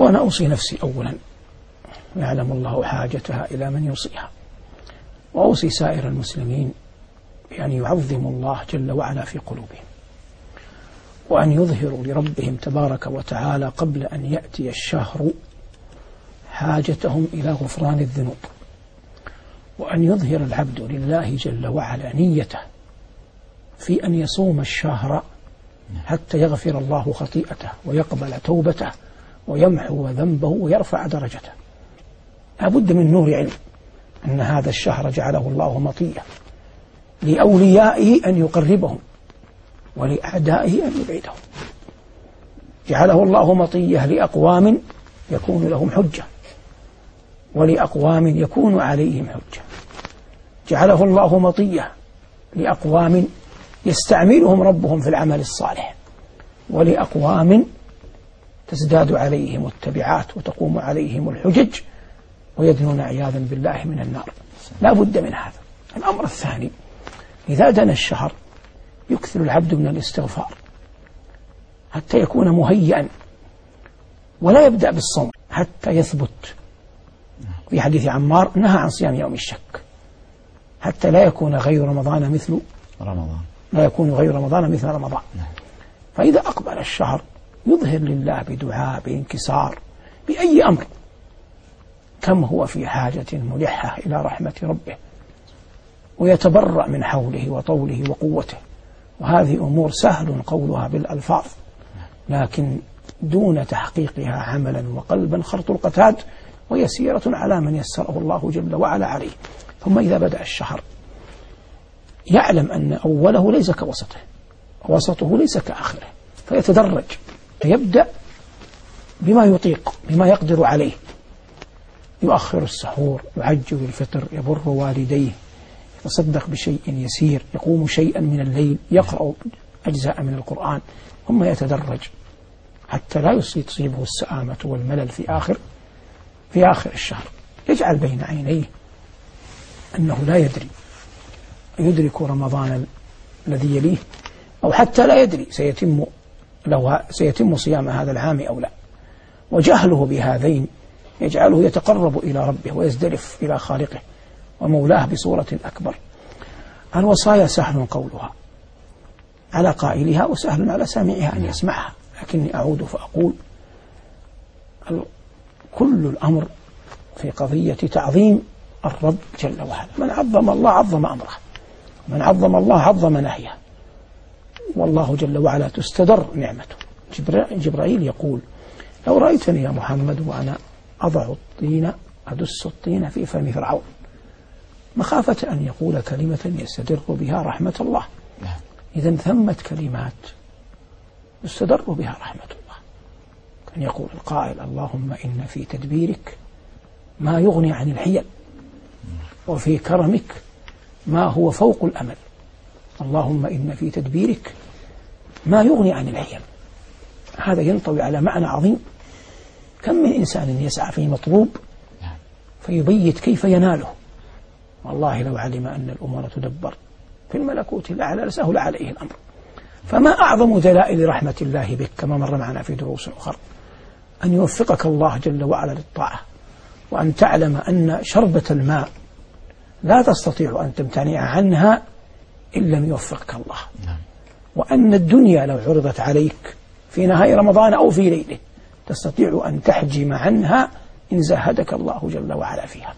وأنا أوصي نفسي أولا. يعلم الله حاجتها إلى من يوصيها. وأوصي سائر المسلمين بأن يعظموا الله جل وعلا في قلوبهم. وأن يظهروا لربهم تبارك وتعالى قبل أن يأتي الشهر حاجتهم إلى غفران الذنوب. وأن يظهر العبد لله جل وعلا نيته في أن يصوم الشهر حتى يغفر الله خطيئته ويقبل توبته ويمحو ذنبه ويرفع درجته. لابد من نور علم أن هذا الشهر جعله الله مطية لأوليائه أن يقربهم ولأعدائه أن يبعدهم. جعله الله مطية لأقوام يكون لهم حجة ولأقوام يكون عليهم حجة. جعله الله مطية لأقوام يستعملهم ربهم في العمل الصالح ولأقوام تزداد عليهم التبعات وتقوم عليهم الحجج ويدنون عياذا بالله من النار. لا بد من هذا. الأمر الثاني إذا دنا الشهر يكثر العبد من الاستغفار حتى يكون مهيئا ولا يبدأ بالصوم حتى يثبت. في حديث عمار نهى عن صيام يوم الشك حتى لا يكون غير رمضان مثل رمضان. لا يكون غير رمضان مثل رمضان. فإذا أقبل الشهر يظهر لله بدعاء بانكسار بأي أمر. كم هو في حاجة ملحة إلى رحمة ربه ويتبرأ من حوله وطوله وقوته. وهذه أمور سهل قولها بالألفاظ لكن دون تحقيقها عملا وقلبا خرط القتاد ويسيرة على من يسره الله جل وعلا عليه. ثم إذا بدأ الشهر يعلم أن أوله ليس كوسطه وسطه ليس كآخره فيتدرج. فيبدأ بما يطيق بما يقدر عليه. يؤخر السحور يعجل الفطر يبر والديه يتصدق بشيء يسير يقوم شيئا من الليل يقرأ أجزاء من القرآن ثم يتدرج. حتى لا تصيبه السآمة والملل في آخر في آخر الشهر. يجعل بين عينيه أنه لا يدري يدرك رمضان الذي يليه أو حتى لا يدري سيتم له سيتم صيام هذا العام أو لا. وجهله بهذين يجعله يتقرب إلى ربه ويزدرف إلى خالقه ومولاه بصورة أكبر. الوصايا سهل قولها على قائلها وسهل على سامعها أن يسمعها. لكني أعود فأقول كل الأمر في قضية تعظيم الرب جل وعلا. من عظم الله عظم أمره. من عظم الله عظم نهيه. والله جل وعلا تستدر نعمته. جبرائيل يقول لو رأيتني يا محمد وأنا أضع الطين أدس الطين في فم فرعون مخافة أن يقول كلمة يستدر بها رحمة الله. نعم. إذا ثمت كلمات يستدر بها رحمة الله. كان يقول القائل اللهم إن في تدبيرك ما يغني عن الحيل وفي كرمك ما هو فوق الأمل. اللهم إن في تدبيرك ما يغني عن الحيل هذا ينطوي على معنى عظيم. كم من إنسان يسعى في مطلوب نعم. فيبيت كيف يناله؟ والله لو علم أن الأمور تدبر في الملكوت الأعلى لسهل عليه الأمر. فما أعظم دلائل رحمة الله بك كما مر معنا في دروس أخرى؟ أن يوفقك الله جل وعلا للطاعة. وأن تعلم أن شربة الماء لا تستطيع أن تمتنع عنها إن لم يوفقك الله نعم. وأن الدنيا لو عرضت عليك في نهاية رمضان أو في ليلة تستطيع أن تحجم عنها إن زهدك الله جل وعلا فيها